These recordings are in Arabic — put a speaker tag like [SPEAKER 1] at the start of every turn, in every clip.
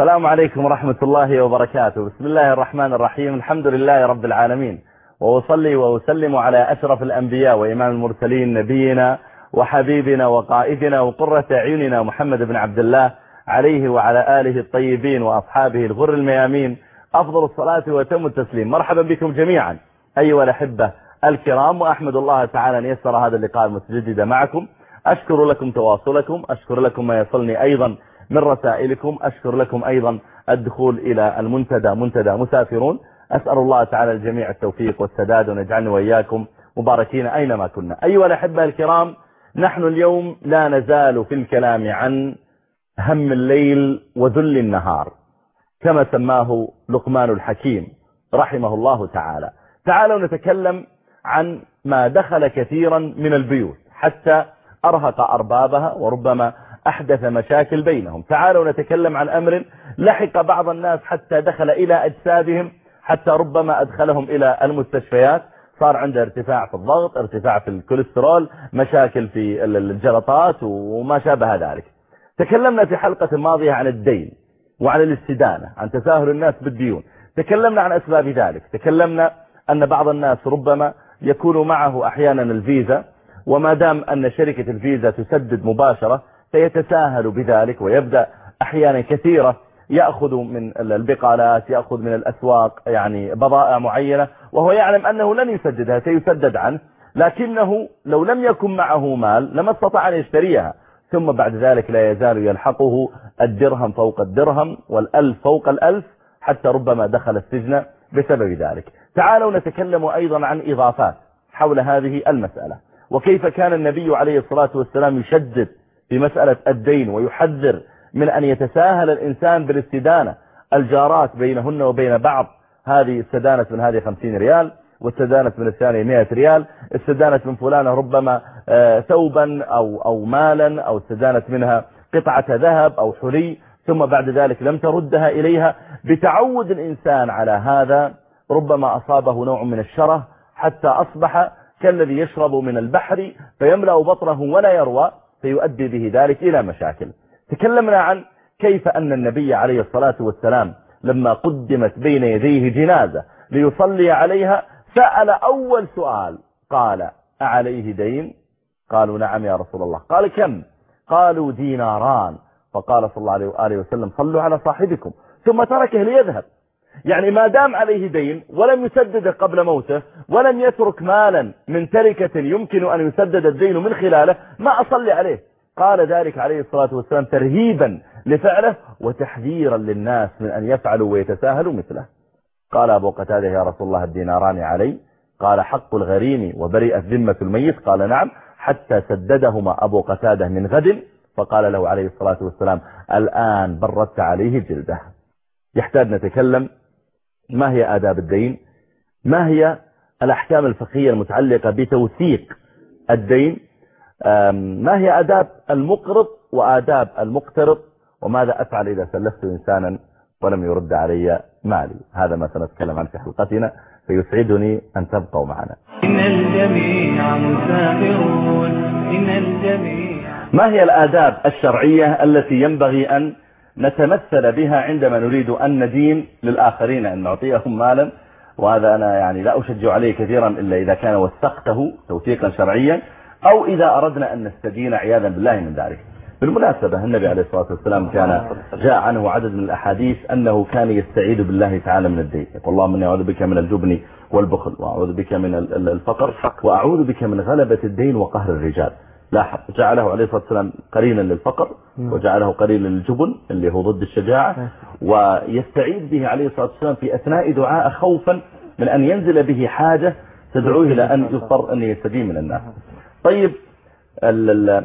[SPEAKER 1] السلام عليكم ورحمة الله وبركاته. بسم الله الرحمن الرحيم. الحمد لله رب العالمين. وأصلي وأسلم على أشرف الأنبياء وإمام المرسلين نبينا وحبيبنا وقائدنا وقرة عيوننا محمد بن عبد الله عليه وعلى آله الطيبين وأصحابه الغر الميامين. أفضل الصلاة وتم التسليم. مرحبا بكم جميعا. أيها الأحبة الكرام وأحمد الله تعالى أن يسر هذا اللقاء المتجدد معكم. أشكر لكم تواصلكم. أشكر لكم ما يصلني أيضا من رسائلكم أشكر لكم أيضا الدخول إلى المنتدى منتدى مسافرون. أسأل الله تعالى الجميع التوفيق والسداد ونجعلني وإياكم مباركين أينما كنا. أيها الأحبة الكرام نحن اليوم لا نزال في الكلام عن هم الليل وذل النهار كما سماه لقمان الحكيم رحمه الله تعالى. تعالوا نتكلم عن ما دخل كثيرا من البيوت حتى أرهق أربابها وربما أحدث مشاكل بينهم. تعالوا نتكلم عن أمر لحق بعض الناس حتى دخل إلى أجسادهم حتى ربما أدخلهم إلى المستشفيات. صار عنده ارتفاع في الضغط ارتفاع في الكوليسترول مشاكل في الجلطات وما شابه ذلك. تكلمنا في حلقة الماضية عن الدين وعن الاستدانة عن تساهل الناس بالديون. تكلمنا عن أسباب ذلك. تكلمنا أن بعض الناس ربما يكون معه أحيانا الفيزا وما دام أن شركة الفيزا تسدد مباشرة فيتساهل بذلك ويبدأ أحيانا كثيرة يأخذ من البقالات يأخذ من الأسواق يعني بضائع معينة وهو يعلم أنه لن يسددها سيسدد عنه لكنه لو لم يكن معه مال لما استطاع أن يشتريها. ثم بعد ذلك لا يزال يلحقه الدرهم فوق الدرهم والألف فوق الألف حتى ربما دخل السجن بسبب ذلك. تعالوا نتكلم أيضا عن إضافات حول هذه المسألة. وكيف كان النبي عليه الصلاة والسلام يشدد في مسألة الدين ويحذر من أن يتساهل الإنسان بالاستدانة. الجارات بينهن وبين بعض هذه استدانت من هذه خمسين ريال واستدانت من الثانية مئة ريال استدانت من فلانة ربما ثوبا أو, أو مالا أو استدانت منها قطعة ذهب أو حلي ثم بعد ذلك لم تردها إليها. بتعود الإنسان على هذا ربما أصابه نوع من الشره حتى أصبح كالذي يشرب من البحر فيملأ بطنه ولا يروى. فيؤدي به ذلك إلى مشاكل. تكلمنا عن كيف أن النبي عليه الصلاة والسلام لما قدمت بين يديه جنازة ليصلي عليها سأل أول سؤال قال أعليه دين؟ قالوا نعم يا رسول الله. قال كم؟ قالوا ديناران. فقال صلى الله عليه وآله وسلم صلوا على صاحبكم. ثم تركه ليذهب. يعني ما دام عليه دين ولم يسدده قبل موته ولم يترك مالا من تركة يمكن أن يسدد الدين من خلاله ما أصلي عليه. قال ذلك عليه الصلاة والسلام ترهيبا لفعله وتحذيرا للناس من أن يفعلوا ويتساهلوا مثله. قال أبو قتادة يا رسول الله الديناران علي. قال حق الغريم وبرئت ذمة الميت. قال نعم حتى سددهما أبو قتادة من غد. فقال له عليه الصلاة والسلام الآن بردت عليه جلده يحتاج نتكلم ما هي آداب الدين؟ ما هي الأحكام الفقهية المتعلقة بتوثيق الدين؟ ما هي آداب المقرض وآداب المقترض؟ وماذا أفعل إذا سلفت إنسانا ولم يرد علي مالي؟ هذا ما سنتكلم عنه في حلقتنا فيسعدني أن تبقوا معنا.
[SPEAKER 2] إن الجميع مسافرون إن الجميع
[SPEAKER 1] ما هي الآداب الشرعية التي ينبغي أن نتمثل بها عندما نريد أن ندين للآخرين أن نعطيهم مالا. وهذا أنا يعني لا أشجع عليه كثيرا إلا إذا كان وثقته توثيقا شرعيا أو إذا أردنا أن نستدين عياذا بالله من ذلك. بالمناسبة النبي عليه الصلاة والسلام كان جاء عنه عدد من الأحاديث أنه كان يستعيد بالله تعالى من الدين. يقول اللهم إني أعوذ بك من الجبن والبخل وأعوذ بك من الفقر وأعوذ بك من غلبة الدين وقهر الرجال. لاحظ جعله عليه الصلاة والسلام قرينا للفقر وجعله قرينا للجبن اللي هو ضد الشجاعة ويستعيد به عليه الصلاة والسلام في أثناء دعاء خوفا من أن ينزل به حاجة تدعوه إلى أن يضطر أن يستدين من الناس طيب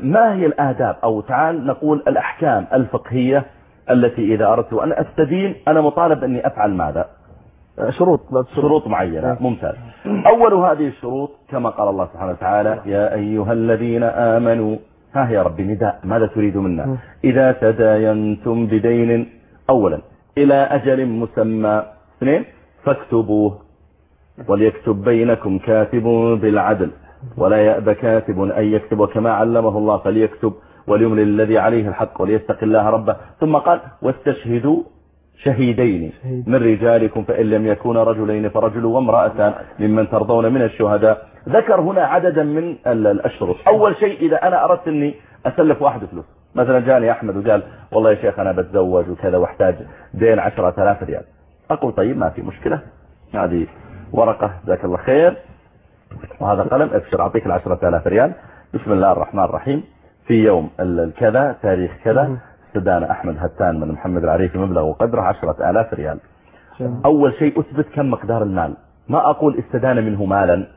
[SPEAKER 1] ما هي الآداب؟ أو تعال نقول الأحكام الفقهية التي إذا أردت أن أستدين أنا مطالب أني أفعل ماذا؟
[SPEAKER 3] شروط
[SPEAKER 1] شروط معينة ممتاز. أول هذه الشروط كما قال الله سبحانه وتعالى يا أيها الذين آمنوا ها يا ربي نداء ماذا تريد منا؟ إذا تداينتم بدين أولا إلى أجل مسمى اثنين فاكتبوه وليكتب بينكم كاتب بالعدل ولا يأبى كاتب أن يكتب وكما علمه الله فليكتب وليملل الذي عليه الحق وليتق الله ربه. ثم قال واستشهدوا شهيدين من رجالكم فإن لم يكونا رجلين فرجل وامرأتان ممن ترضون من الشهداء. ذكر هنا عددا من الأشرط أول شيء إذا أنا أردت أني أسلف واحد فلوس. مثلا جاني أحمد وقال والله يا شيخ أنا بتزوج وكذا وأحتاج دين عشرة آلاف ريال. أقول طيب ما في مشكلة. هذه ورقة جزاك الله خير. وهذا قلم أبشر أعطيك العشرة آلاف ريال. بسم الله الرحمن الرحيم. في يوم الكذا تاريخ كذا. استدان أحمد هتان من محمد العريفي مبلغ وقدره عشرة آلاف ريال. أول شيء أثبت كم مقدار المال. ما أقول استدان منه مالا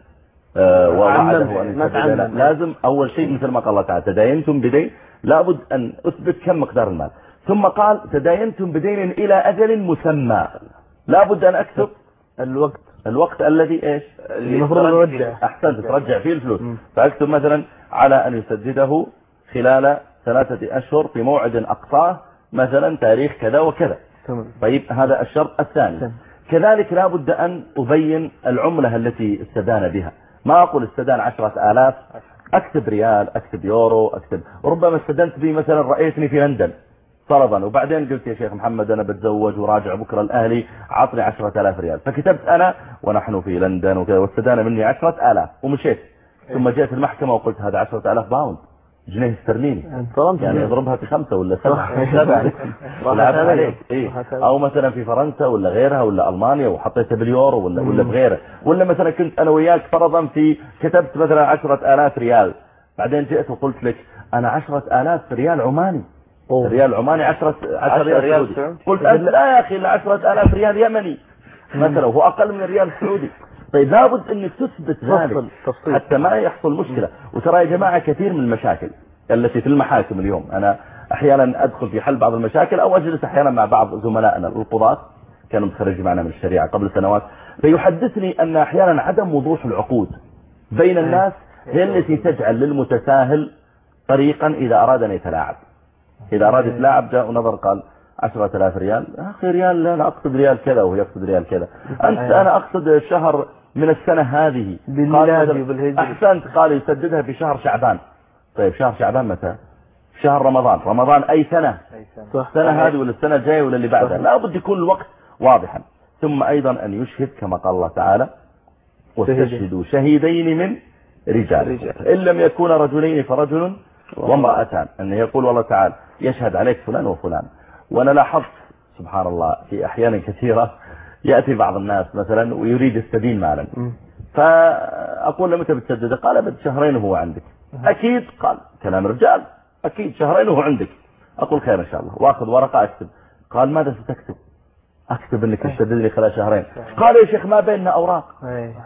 [SPEAKER 1] آه، ووعده أن لازم أول شيء مثل ما قال الله تعالى تداينتم بدين. لابد أن أثبت كم مقدار المال. ثم قال تداينتم بدين إلى أجل مسمى. لابد أن أكتب
[SPEAKER 3] الوقت.
[SPEAKER 1] الوقت الذي إيش؟
[SPEAKER 3] المفروض نرجع.
[SPEAKER 1] أحسنت ترجع فيه الفلوس. فأكتب مثلا على أن يسدده خلال ثلاثة أشهر في موعد أقصاه مثلا تاريخ كذا وكذا. طيب هذا الشرط الثاني. كذلك لابد أن أبين العملة التي استدان بها. ما أقول استدان عشرة آلاف؟ أكتب ريال أكتب يورو أكتب. ربما استدنت به مثلا رأيتني في لندن فرضا وبعدين قلت يا شيخ محمد أنا بتزوج وراجع بكرة الأهلي عطني عشرة آلاف ريال. فكتبت أنا ونحن في لندن وكذا واستدان مني عشرة آلاف. ومشيت. ثم جئت المحكمة وقلت هذا عشرة آلاف pound. جنيه استرليني. يعني اضربها في خمسة ولا سبعة. سبعة. عليك. إيه؟ أو مثلا في فرنسا ولا غيرها ولا ألمانيا وحطيتها باليورو ولا ولا بغيره ولا مثلا كنت أنا وياك فرضا في كتبت مثلا عشرة آلاف ريال. بعدين جئت وقلت لك أنا عشرة آلاف ريال عماني. ريال عماني 10 10 ريال, ريال سعودي. قلت لا يا أخي إلا 10000 ريال يمني. مثلا هو أقل من الريال السعودي طيب لابد أنك تثبت ذلك حتى ما يحصل مشكلة. وترى يا جماعة كثير من المشاكل التي في المحاكم اليوم. أنا أحيانا أدخل في حل بعض المشاكل أو أجلس أحيانا مع بعض زملائنا القضاة. كانوا متخرجين معنا من الشريعة قبل سنوات. فيحدثني أن أحيانا عدم وضوح العقود بين الناس هي التي تجعل للمتساهل طريقا إذا أراد أن يتلاعب. إذا أراد يتلاعب جاء ونظر قال عشرة آلاف ريال. أخي ريال لا أنا أقصد ريال كذا وهو يقصد ريال كذا. أنت أنا أقصد شهر من السنة هذه.
[SPEAKER 3] بالميلادي
[SPEAKER 1] أحسنت قال يسددها في شهر شعبان. طيب شهر شعبان متى؟ شهر رمضان. رمضان أي سنة؟ صح. السنة هذه ولا السنة الجاية ولا اللي بعدها؟ لا بد يكون الوقت واضحا. ثم أيضا أن يشهد كما قال الله تعالى واستشهدوا شهيدين من رجال. إن لم يكون رجلين فرجل وامرأتان. أنه يقول والله تعالى يشهد عليك فلان وفلان. وأنا لاحظت سبحان الله في أحيان كثيرة يأتي بعض الناس مثلا ويريد السبيل مالا. فأقول له متى بتسدده؟ قال أبد شهرين وهو عندك. أكيد قال كلام رجال. أكيد شهرين وهو عندك. أقول خير إن شاء الله. وأخذ ورقة أكتب. قال ماذا ستكتب؟ أكتب أنك تسدد لي خلال شهرين. قال يا شيخ ما بيننا أوراق.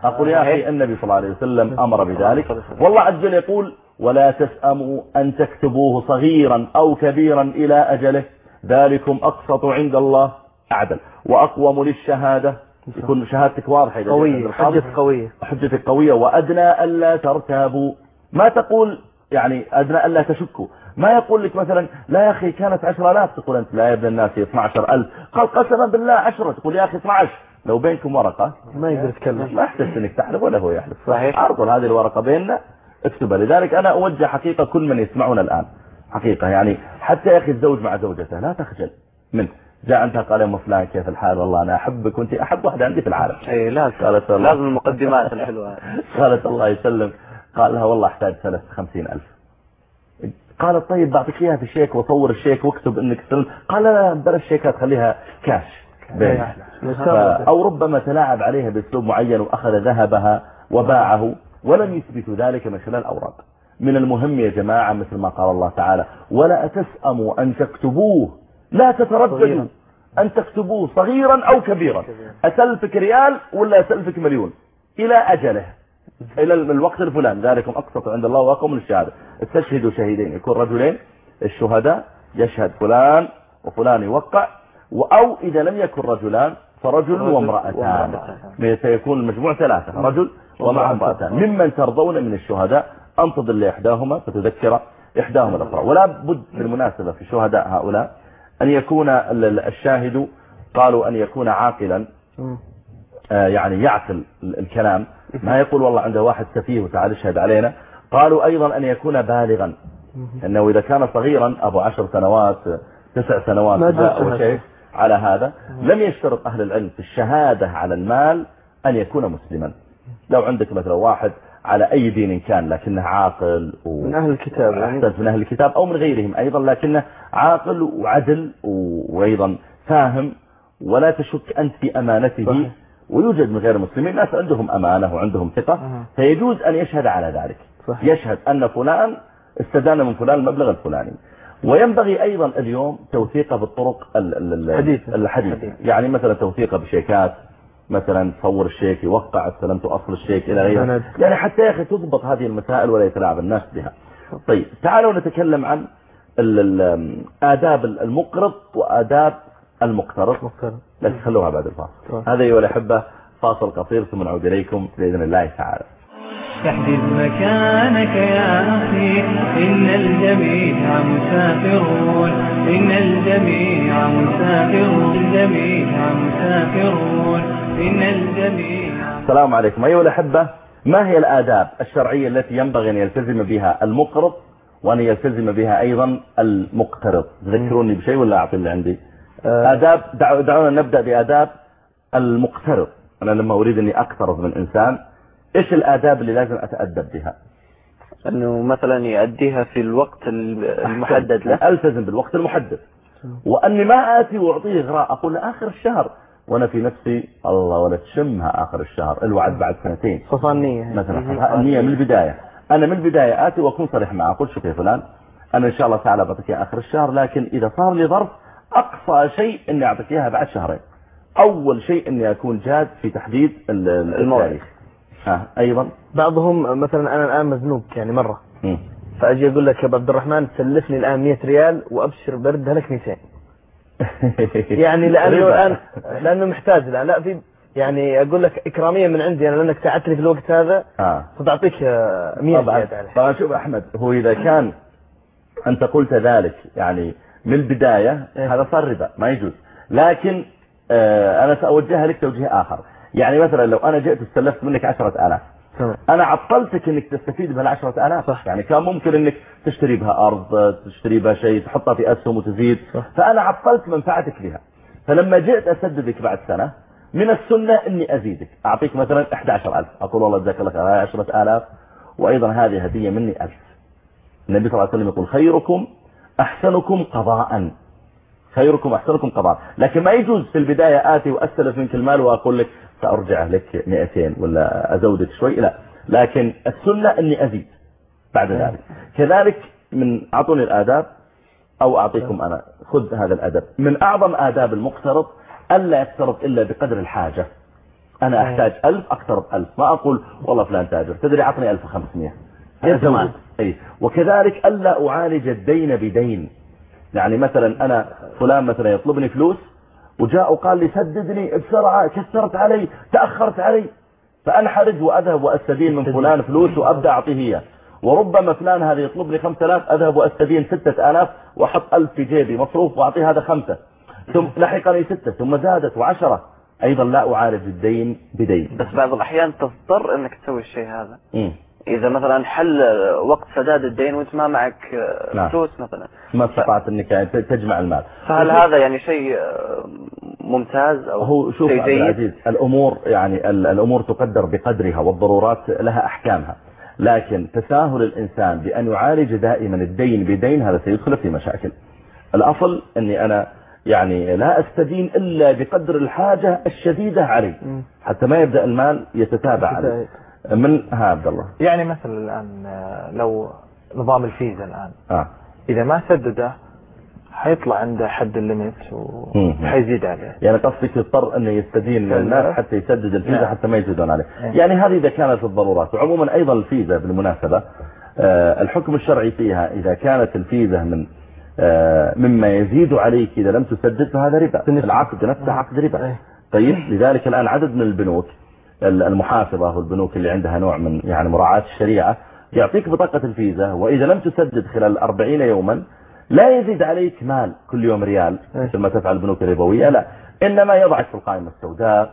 [SPEAKER 1] أقول يا أخي النبي صلى الله عليه وسلم أمر بذلك. والله عز وجل يقول ولا تسأموا أن تكتبوه صغيرا أو كبيرا إلى أجله. ذلكم أقسط عند الله أعدل. وأقوم للشهادة. يكون شهادتك واضحة
[SPEAKER 3] قوية حجتك قوية.
[SPEAKER 1] حجتك قوية. وأدنى ألا ترتابوا. ما تقول يعني أدنى ألا تشكوا. ما يقول لك مثلا لا يا أخي كانت عشر آلاف تقول أنت لا يا ابن الناس 12 ألف. قال قسما بالله عشرة تقول يا أخي 12 لو بينكم ورقة.
[SPEAKER 3] ما يقدر يتكلم.
[SPEAKER 1] ما احتجت أنك تحلف ولا هو يحلف.
[SPEAKER 3] صحيح.
[SPEAKER 1] ارجل هذه الورقة بيننا اكتبها. لذلك أنا أوجه حقيقة كل من يسمعنا الآن. حقيقة يعني حتى يا أخي الزوج مع زوجته لا تخجل. منه جاء أنت قال يا أم فلان كيف الحال؟ والله أنا أحبك وأنت أحب واحدة عندي في العالم.
[SPEAKER 3] اي لا
[SPEAKER 1] قالت الله
[SPEAKER 3] لازم المقدمات الحلوة.
[SPEAKER 1] قالت الله يسلم. قال لها والله أحتاج ثلاث خمسين ألف. قالت طيب بعطيك إياها في الشيك وأصور الشيك واكتب إنك سلم قال لا بلا الشيكات خليها كاش أو ربما تلاعب عليها بأسلوب معين وأخذ ذهبها وباعه ولم يثبت ذلك من خلال أوراق. من المهم يا جماعة مثل ما قال الله تعالى ولا تسأموا أن تكتبوه لا تترددوا أن تكتبوه صغيرا أو كبيرا. أسلفك ريال ولا أسلفك مليون؟ إلى أجله. إلى الوقت الفلان. ذلكم أقسط عند الله وأقوم للشهادة استشهدوا شهيدين. يكون رجلين الشهداء يشهد فلان وفلان يوقع أو إذا لم يكن رجلان فرجل وامرأتان. سيكون المجموع ثلاثة رجل ومع امرأتان ممن ترضون من الشهداء أن تضل إحداهما فتذكر إحداهما الأخرى. ولا بد بالمناسبة في شهداء هؤلاء أن يكون الشاهد قالوا أن يكون عاقلا آه، يعني يعقل الكلام. ما يقول والله عنده واحد سفيه وتعال اشهد علينا. قالوا أيضا أن يكون بالغا. أنه إذا كان صغيرا أبو عشر سنوات تسع سنوات أو شيء على هذا. لم يشترط أهل العلم في الشهادة على المال أن يكون مسلما. لو عندك مثلا واحد على أي دين كان لكنه عاقل و...
[SPEAKER 3] من أهل الكتاب يعني
[SPEAKER 1] من أهل الكتاب أو من غيرهم أيضا لكنه عاقل وعدل و- وأيضا فاهم ولا تشك أنت في أمانته
[SPEAKER 3] صحيح.
[SPEAKER 1] ويوجد من غير المسلمين ناس عندهم أمانة وعندهم ثقة
[SPEAKER 3] أها.
[SPEAKER 1] فيجوز أن يشهد على ذلك
[SPEAKER 3] صحيح.
[SPEAKER 1] يشهد أن فلان استدان من فلان المبلغ الفلاني وينبغي أيضا اليوم توثيقه بالطرق ال- ال- ال-
[SPEAKER 3] حديثة.
[SPEAKER 1] الحديثة
[SPEAKER 3] حديثة.
[SPEAKER 1] يعني مثلا توثيقه بشيكات مثلا تصور الشيك يوقع استلمت أصل الشيك إلى غيره. يعني حتى يا أخي تضبط هذه المسائل ولا يتلاعب الناس بها. طيب تعالوا نتكلم عن ال- ال- آداب المقرض وآداب المقترض. بس خلوها بعد الفاصل.
[SPEAKER 3] طيب.
[SPEAKER 1] هذا أيها الأحبة فاصل قصير ثم نعود إليكم بإذن الله تعالى.
[SPEAKER 2] احجز مكانك يا أخي. إن الجميع مسافرون. إن الجميع مسافرون. الجميع مسافرون. إن الجميع
[SPEAKER 1] السلام عليكم. أيها الأحبة ما هي الآداب الشرعية التي ينبغي أن يلتزم بها المقرض وأن يلتزم بها أيضا المقترض؟ تذكروني بشيء ولا أعطي اللي عندي؟
[SPEAKER 3] آه.
[SPEAKER 1] آداب دعو دعونا نبدأ بآداب المقترض. أنا لما أريد أني أقترض من إنسان إيش الآداب اللي لازم أتأدب بها؟
[SPEAKER 3] أنه مثلا يؤديها في الوقت المحدد. له
[SPEAKER 1] ألتزم بالوقت المحدد. وأني ما آتي وأعطيه إغراء أقول له آخر الشهر. وأنا في نفسي الله ولا تشمها آخر الشهر. الوعد بعد سنتين.
[SPEAKER 3] صفانية
[SPEAKER 1] مثلا. النية من البداية. أنا من البداية آتي وأكون صريح معه. أقول شوف يا فلان. أنا إن شاء الله تعالى بعطيك آخر الشهر. لكن إذا صار لي ظرف أقصى شيء إني أعطيك إياها بعد شهرين. أول شيء إني أكون جاد في تحديد. التاريخ. أيضا.
[SPEAKER 3] بعضهم مثلا أنا الآن مزنوق يعني مرة. فأجي أقول لك يا عبد الرحمن سلفني الآن 100 ريال وأبشر بردها لك 200 يعني لأنه. الآن لأنه محتاج الآن لا في يعني أقول لك إكرامية من عندي أنا لأنك ساعدتني في الوقت هذا.
[SPEAKER 1] آه.
[SPEAKER 3] فتعطيك آه، 100
[SPEAKER 1] طبعا طبعا شوف أحمد هو إذا كان أنت قلت ذلك يعني من البداية
[SPEAKER 3] إيه.
[SPEAKER 1] هذا صار ربا ما يجوز. لكن آه أنا سأوجهها لك توجيه آخر. يعني مثلا لو أنا جئت استلفت منك عشرة آلاف.
[SPEAKER 3] تمام.
[SPEAKER 1] أنا عطلتك أنك تستفيد بهالعشرة آلاف.
[SPEAKER 3] صح.
[SPEAKER 1] يعني كان ممكن أنك تشتري بها أرض تشتري بها شيء تحطها في أسهم وتزيد.
[SPEAKER 3] صح.
[SPEAKER 1] فأنا عطلت منفعتك بها. فلما جئت أسددك بعد سنة من السنة أني أزيدك. أعطيك مثلا 11000 أقول والله جزاك الله خير. هاي 10000 وأيضا هذه هدية مني 1000 النبي صلى الله عليه وسلم يقول خيركم أحسنكم قضاء. خيركم أحسنكم قضاء. لكن ما يجوز في البداية آتي وأستلف منك المال وأقول لك سأرجع لك 200 ولا أزودك شوي لا. لكن السنة أني أزيد بعد ذلك. كذلك من أعطوني الآداب أو أعطيكم أنا. خذ هذا الأدب. من أعظم آداب المقترض ألا يقترض إلا بقدر الحاجة. أنا أحتاج ألف أقترض ألف. ما أقول والله فلان تاجر تدري عطني ألف وخمسمية.
[SPEAKER 3] عنه.
[SPEAKER 1] أي. وكذلك ألا أعالج الدين بدين. يعني مثلا أنا فلان مثلا يطلبني فلوس وجاء وقال لي سددني بسرعة كثرت علي تأخرت علي. فأنحرج وأذهب وأستدين من فلان فلوس وأبدأ أعطيه إياه. وربما فلان هذا يطلبني 5000 أذهب وأستدين 6000 وأحط 1000 في جيبي مصروف وأعطيه هذا خمسة. ثم لحقني ستة ثم زادت وعشرة. أيضا لا أعالج الدين بدين.
[SPEAKER 4] بس بعض الأحيان تضطر أنك تسوي الشيء هذا.
[SPEAKER 1] مم.
[SPEAKER 4] إذا مثلا حل وقت سداد الدين وأنت ما معك
[SPEAKER 1] نعم.
[SPEAKER 4] فلوس مثلا.
[SPEAKER 1] ما استطعت أنك تجمع المال.
[SPEAKER 4] فهل هذا يعني شيء ممتاز أو
[SPEAKER 1] هو شوف عبد العزيز الأمور يعني ال- الأمور تقدر بقدرها والضرورات لها أحكامها. لكن تساهل الإنسان بأن يعالج دائما الدين بدين هذا سيدخل في مشاكل. الأصل أني أنا يعني لا أستدين إلا بقدر الحاجة الشديدة علي. حتى ما يبدأ المال يتتابع علي. من ها عبد الله؟
[SPEAKER 5] يعني مثلا الآن لو نظام الفيزا الآن.
[SPEAKER 1] آه.
[SPEAKER 5] إذا ما سدده حيطلع عنده حد الليميت. وحيزيد عليه
[SPEAKER 1] يعني قصدك يضطر انه يستدين من الناس حتى يسدد الفيزا
[SPEAKER 5] نعم.
[SPEAKER 1] حتى ما يزيدون عليه
[SPEAKER 5] نعم.
[SPEAKER 1] يعني هذه إذا كانت الضرورات وعموما أيضا الفيزا بالمناسبة آه، الحكم الشرعي فيها إذا كانت الفيزا من آه، مما يزيد عليك إذا لم تسدد فهذا ربا العقد نفسه عقد ربا
[SPEAKER 3] إيه.
[SPEAKER 1] طيب لذلك الآن عدد من البنوك ال- المحافظة والبنوك اللي عندها نوع من يعني مراعاة الشريعة يعطيك بطاقة الفيزا وإذا لم تسدد خلال 40 يوما لا يزيد عليك مال كل يوم ريال مثل ما تفعل البنوك الربوية لا. إنما يضعك في القائمة السوداء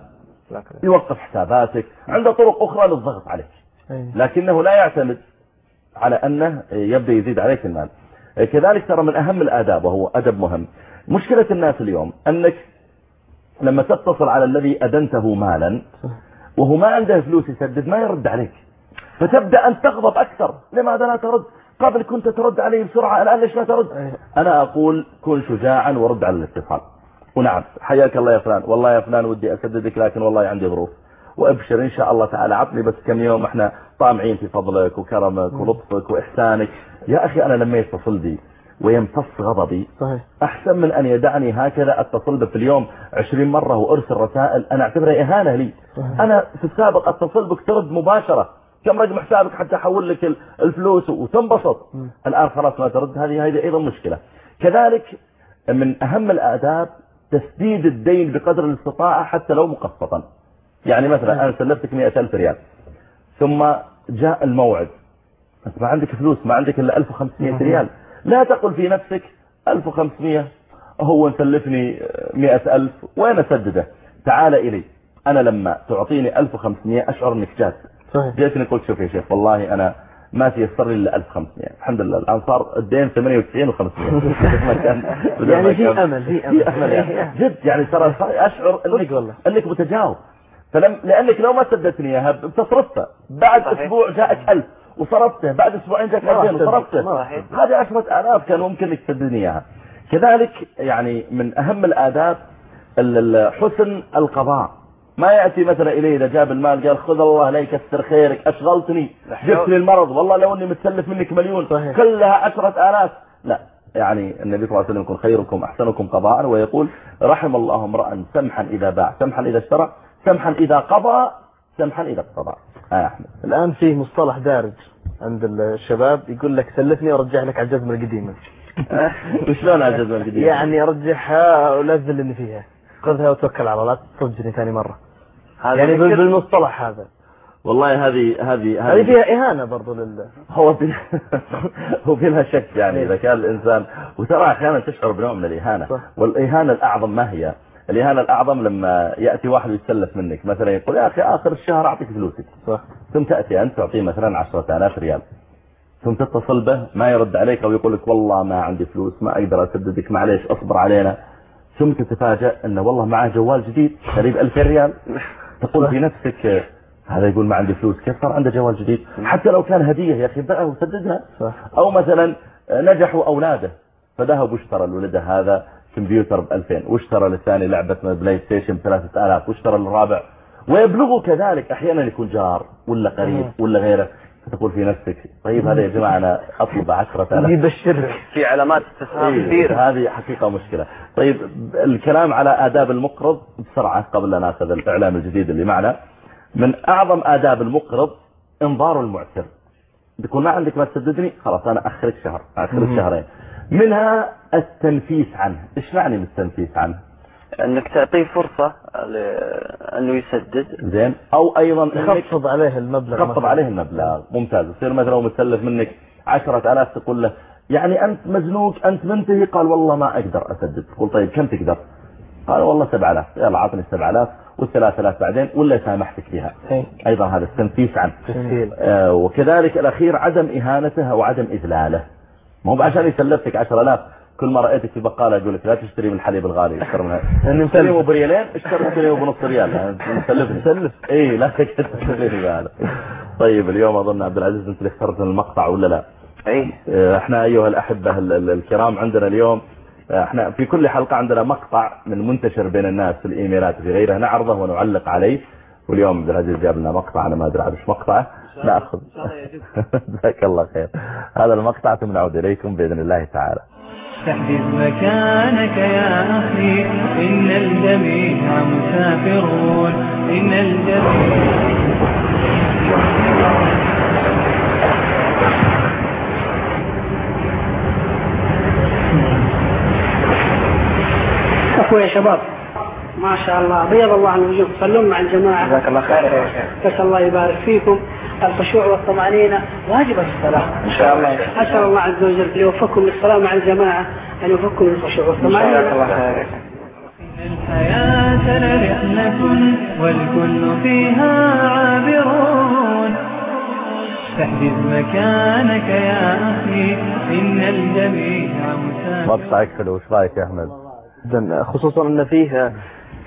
[SPEAKER 1] يوقف حساباتك عنده طرق أخرى للضغط عليك.
[SPEAKER 3] إيه.
[SPEAKER 1] لكنه لا يعتمد على أنه يبدأ يزيد عليك المال. كذلك ترى من أهم الآداب وهو أدب مهم. مشكلة الناس اليوم أنك لما تتصل على الذي أدنته مالا وهو ما عنده فلوس يسدد ما يرد عليك. فتبدأ أن تغضب أكثر. لماذا لا ترد؟ قبل كنت ترد عليه بسرعة الآن ليش لا ترد؟
[SPEAKER 3] أيوة.
[SPEAKER 1] أنا أقول كن شجاعا ورد على الاتصال ونعم حياك الله يا فلان. والله يا فلان ودي أسددك لكن والله عندي ظروف. وأبشر إن شاء الله تعالى عطني بس كم يوم إحنا طامعين في فضلك وكرمك ولطفك وإحسانك. يا أخي أنا لما يتصل بي ويمتص غضبي.
[SPEAKER 3] صحيح.
[SPEAKER 1] أحسن من أن يدعني هكذا أتصل به في اليوم عشرين مرة وأرسل رسائل. أنا أعتبرها إهانة لي. أنا في السابق أتصل بك ترد مباشرة. كم رقم حسابك حتى أحول لك ال- الفلوس وتنبسط. الآن خلاص ما ترد هذه هذه أيضا مشكلة. كذلك من أهم الآداب تسديد الدين بقدر الاستطاعة حتى لو مقسطا. يعني مثلا أنا سلفتك مئة ألف ريال ثم جاء الموعد. أنت ما عندك فلوس ما عندك إلا 1500 ريال. لا تقل في نفسك 1500 هو مسلفني 100000 وين أسدده؟ تعال إلي. أنا لما تعطيني 1500 أشعر أنك جاد.
[SPEAKER 3] صحيح.
[SPEAKER 1] جيتني قلت شوف يا شيخ والله أنا ما تيسر لي إلا 1500 الحمد لله. الآن صار الدين 98 و500
[SPEAKER 3] يعني في أمل في أمل.
[SPEAKER 1] يعني. جد يعني ترى أشعر
[SPEAKER 3] صدق
[SPEAKER 1] أنك,
[SPEAKER 3] والله.
[SPEAKER 1] أنك متجاوب. فلم لأنك لو ما سددتني إياها بتصرفها. بعد
[SPEAKER 4] صحيح.
[SPEAKER 1] أسبوع جاءك 1000 وصرفته بعد أسبوعين جاءك
[SPEAKER 3] ما راح
[SPEAKER 1] 2000
[SPEAKER 3] تسدد.
[SPEAKER 1] وصرفته. هذه 10000 كان ممكن إنك تسددني إياها. كذلك يعني من أهم الآداب ال- ال- حسن القضاء. ما يأتي مثلا إليه إذا جاب المال قال خذ الله لا يكسر خيرك أشغلتني جبت لي المرض والله لو أني متسلف منك مليون
[SPEAKER 3] صحيح.
[SPEAKER 1] كلها عشرة آلاف. لا يعني النبي صلى الله عليه وسلم يقول خيركم أحسنكم قضاء ويقول رحم الله امرأ سمحا إذا باع سمحا إذا اشترى سمحا إذا قضى سمحا إذا اقتضى. آه أحمد.
[SPEAKER 3] الآن فيه مصطلح دارج عند الشباب يقول لك سلفني وارجع لك على الجزمة القديمة.
[SPEAKER 1] وشلون الجزمة الجديدة
[SPEAKER 3] يعني ارجعها ولا تذلني فيها. خذها وتوكل على الله لا ترجعني ثاني مرة. يعني بال- بالمصطلح هذا.
[SPEAKER 1] والله هذه هذه
[SPEAKER 3] هذه فيها إهانة برضو لل
[SPEAKER 1] هو في هو في لها شك يعني. إذا كان الإنسان وترى أحيانا تشعر بنوع من الإهانة.
[SPEAKER 3] صح.
[SPEAKER 1] والإهانة الأعظم ما هي؟ الإهانة الأعظم لما يأتي واحد يتسلف منك. مثلا يقول يا أخي آخر الشهر أعطيك فلوسك.
[SPEAKER 3] صح.
[SPEAKER 1] ثم تأتي أنت تعطيه مثلا عشرة آلاف ريال. ثم تتصل به ما يرد عليك أو يقول لك والله ما عندي فلوس ما أقدر أسددك معليش أصبر علينا. ثم تتفاجأ أنه والله معه جوال جديد قريب 2000 ريال. تقول في نفسك آه، هذا يقول ما عندي فلوس كيف صار عنده جوال جديد؟ حتى لو كان هدية يا أخي بقى وسددها. أو مثلا آه، نجحوا أولاده فذهب واشترى الولد هذا كمبيوتر ب 2000 واشترى للثاني لعبة PlayStation ب 3000 واشترى الرابع. ويبلغوا كذلك أحيانا يكون جار ولا قريب ولا غيره. فتقول في نفسك طيب هذا يا جماعة أنا أطلب 10000
[SPEAKER 3] يبشرك
[SPEAKER 4] في علامات استفهام
[SPEAKER 1] إيه،
[SPEAKER 4] كثيرة
[SPEAKER 1] هذه حقيقة مشكلة. طيب الكلام على آداب المقرض بسرعة قبل لا ناخذ الإعلام الجديد اللي معنا. من أعظم آداب المقرض إنظار المعسر تكون ما عندك ما تسددني؟ خلاص أنا أخرك شهر أخرك شهرين. منها التنفيس عنه. إيش معني من التنفيس عنه؟
[SPEAKER 4] أنك تعطيه فرصة أنه يسدد.
[SPEAKER 1] زين. أو أيضا إنك
[SPEAKER 3] خفض عليه المبلغ
[SPEAKER 1] خفض
[SPEAKER 3] مثلاً.
[SPEAKER 1] عليه المبلغ. ممتاز. يصير مثلا لو متسلف منك عشرة آلاف تقول له يعني أنت مزنوق أنت منتهي. قال والله ما أقدر أسدد. تقول طيب كم تقدر؟ قال والله سبع آلاف. يلا عطني السبع آلاف والثلاث آلاف بعدين. ولا سامحتك فيها.
[SPEAKER 3] إيه.
[SPEAKER 1] أيضا هذا التنفيس عنه. آه، وكذلك الأخير عدم إهانته وعدم إذلاله. ما هو عشان يسلفتك 10000 كل ما رأيتك في بقالة يقول لك لا تشتري من الحليب الغالي أشتري من
[SPEAKER 3] لأنه
[SPEAKER 1] تشتري
[SPEAKER 3] مسلف.
[SPEAKER 1] بريالين اشتري تشتري بنص ريال. مسلفني
[SPEAKER 3] مسلف.
[SPEAKER 1] إي لا تشتري بالك طيب اليوم أظن عبد العزيز أنت اللي اخترت المقطع ولا لا؟
[SPEAKER 4] إي.
[SPEAKER 1] آه، إحنا أيها الأحبة ال- ال- الكرام عندنا اليوم آه، إحنا في كل حلقة عندنا مقطع من منتشر بين الناس في الإيميلات وفي غيرها نعرضه ونعلق عليه. واليوم عبد العزيز جاب لنا مقطع أنا ما أدري عاد إيش مقطعه. ناخذ. جزاك الله خير. هذا المقطع ثم نعود إليكم بإذن الله تعالى.
[SPEAKER 2] تحدث مكانك يا أخي إن الجميع مسافرون إن الجميع
[SPEAKER 6] أخوي يا شباب ما شاء الله بيض الله عن الوجوه صلون مع الجماعة.
[SPEAKER 4] جزاك الله خير يا شيخ.
[SPEAKER 6] نسأل الله يبارك فيكم. الخشوع والطمأنينة. واجبة في الصلاة.
[SPEAKER 4] إن شاء الله.
[SPEAKER 6] أسأل الله عز وجل أن يوفقكم للصلاة مع الجماعة أن يوفقكم للخشوع
[SPEAKER 4] جزاك الله
[SPEAKER 6] والطمأنينة
[SPEAKER 2] إن الحياة لرحلة والكل فيها عابرون. تحدث مكانك يا أخي إن الجميع
[SPEAKER 1] حلو إيش رأيك يا أحمد؟
[SPEAKER 3] جدا خصوصا أن فيه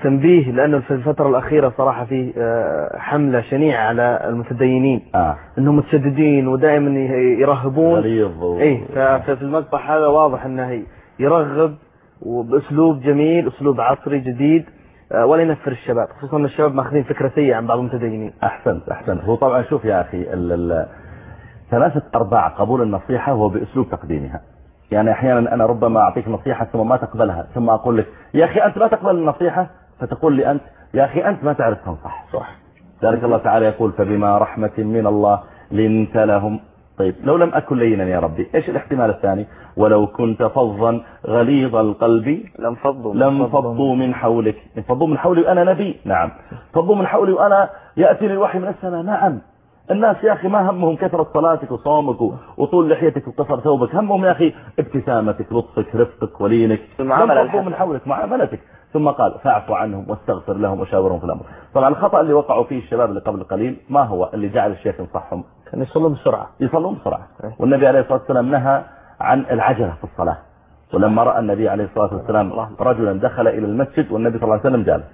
[SPEAKER 3] تنبيه لأنه في الفترة الأخيرة صراحة في آه، حملة شنيعة على المتدينين.
[SPEAKER 1] آه.
[SPEAKER 3] إنهم متشددين ودائما يرهبون
[SPEAKER 1] غليظ و...
[SPEAKER 3] إيه ففي المقطع هذا واضح إنه يرغب وبأسلوب جميل أسلوب عصري جديد آه، ولا ينفر الشباب خصوصا إن الشباب ماخذين فكرة سيئة عن بعض المتدينين.
[SPEAKER 1] أحسنت أحسنت. هو طبعا شوف يا ال ثلاثة أرباع قبول النصيحة هو بأسلوب تقديمها. يعني أحيانا أنا ربما أعطيك نصيحة ثم ما تقبلها ثم أقول لك يا أخي أنت لا تقبل النصيحة؟ فتقول لي أنت يا أخي أنت ما تعرف تنصح
[SPEAKER 3] صح.
[SPEAKER 1] ذلك الله تعالى يقول فبما رحمة من الله لنت لهم. طيب لو لم أكن لينا يا ربي إيش الاحتمال الثاني؟ ولو كنت فظا غليظ القلب
[SPEAKER 4] لم فضوا
[SPEAKER 1] لم فضوا من حولك. فضوا من حولي وأنا نبي. نعم. فضوا من حولي وأنا يأتي الوحي من السماء. نعم. الناس يا أخي ما همهم كثرة صلاتك وصومك وطول لحيتك وقصر ثوبك. همهم يا أخي ابتسامتك لطفك رفقك ولينك. لم فضوا من. حولك معاملتك. ثم قال فاعف عنهم واستغفر لهم وشاورهم في الأمر. طبعا الخطأ اللي وقعوا فيه الشباب اللي قبل قليل ما هو اللي جعل الشيخ ينصحهم؟
[SPEAKER 3] كان يصلوا بسرعة.
[SPEAKER 1] يصلون بسرعة. والنبي عليه الصلاة والسلام نهى عن العجلة في الصلاة. ولما رأى النبي عليه الصلاة والسلام رجلا دخل إلى المسجد والنبي صلى الله عليه وسلم جالس.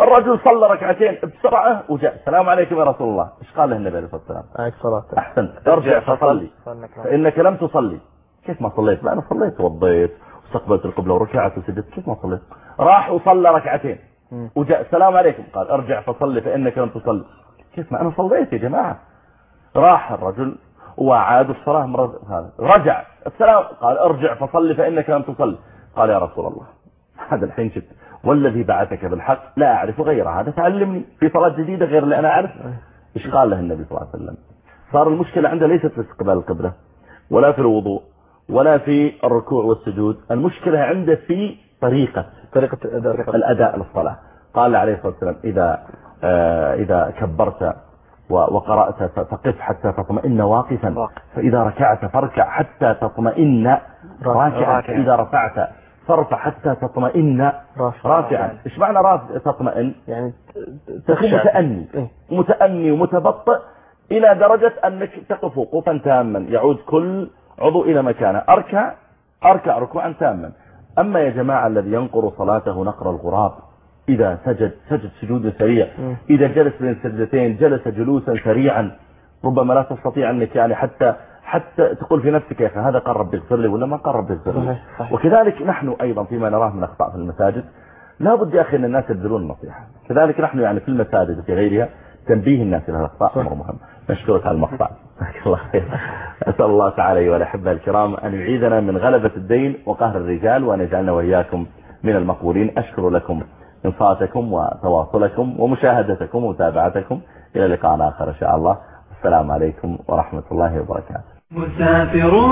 [SPEAKER 1] الرجل صلى ركعتين بسرعة وجاء. السلام عليكم يا رسول الله. إيش قال له النبي عليه الصلاة والسلام؟
[SPEAKER 3] عليك صلاه
[SPEAKER 1] أحسنت. ارجع فصلي. فإنك لم تصلي. كيف ما صليت؟ لا أنا صليت وضيت. واستقبلت القبلة وركعت وسجدت. كيف ما صليت؟ راح وصلى ركعتين. وجاء السلام عليكم. قال ارجع فصلي فإنك لم تصلي كيف ما أنا صليت يا جماعة. راح الرجل وعاد الصلاة مرة هذا رجع. السلام. قال ارجع فصلي فإنك لم تصلي قال يا رسول الله هذا الحين شفت. والذي بعثك بالحق لا أعرف غير هذا تعلمني. في صلاة جديدة غير اللي أنا أعرف. إيش قال له النبي صلى الله عليه وسلم؟ صار المشكلة عنده ليست في استقبال القبلة ولا في الوضوء. ولا في الركوع والسجود. المشكلة عنده في طريقة
[SPEAKER 3] الاداء
[SPEAKER 1] الأداء للصلاة. قال عليه الصلاة والسلام إذا آه إذا كبرت وقرأت فقف حتى تطمئن واقفا. فإذا ركعت فاركع حتى تطمئن راكعا. فإذا رفعت فارفع حتى تطمئن
[SPEAKER 3] رافع.
[SPEAKER 1] رافعا إيش معنى رافع تطمئن؟
[SPEAKER 3] يعني
[SPEAKER 1] تكون متأني.
[SPEAKER 3] إيه.
[SPEAKER 1] متأني ومتبطئ إلى درجة أنك تقف وقوفا تاما. يعود كل عضو إلى مكانه. أركع أركع ركوعا تاما. أما يا جماعة الذي ينقر صلاته نقر الغراب إذا سجد سجد سجود سريع. إذا جلس بين سجدتين جلس جلوسا سريعا. ربما لا تستطيع أنك يعني حتى حتى تقول في نفسك يا أخي هذا قال ربي اغفر لي ولا ما قال ربي اغفر لي. وكذلك نحن أيضا فيما نراه من أخطاء في المساجد لا بد يا أخي أن الناس يبذلون النصيحة. كذلك نحن يعني في المساجد وفي غيرها تنبيه الناس إلى الأخطاء أمر مهم. نشكرك على المقطع. الله خير. أسأل الله تعالى أيها الأحبة الكرام أن يعيذنا من غلبة الدين وقهر الرجال وأن يجعلنا وإياكم من المقبولين. أشكر لكم انصاتكم وتواصلكم ومشاهدتكم ومتابعتكم. إلى لقاء آخر إن شاء الله. السلام عليكم ورحمة الله وبركاته.
[SPEAKER 2] مسافرون